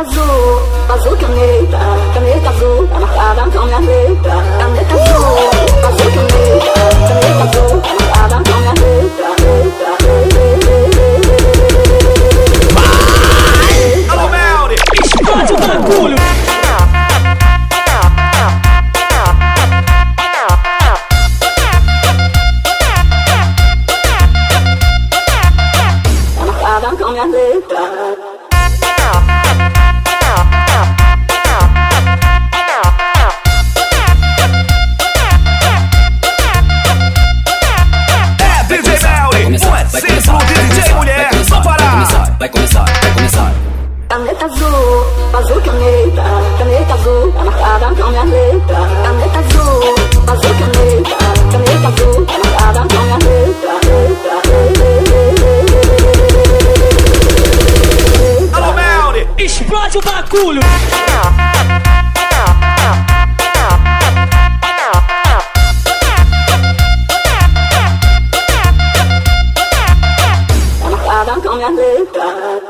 azul, azul caneta, caneta azul, tá com minha letra. Caneta azul, azul caneta, caneta azul, tá com minha letra. letra, letra. Alô, explode o tranquilo. Tá com minha letra. vai começar, vai começar. Caneta azul, azul caneta, caneta azul, tá marcada com minha letra. Caneta azul, azul caneta, caneta azul, tá marcada com minha letra. letra, Alô, Melri, explode o bagulho! no me han besado.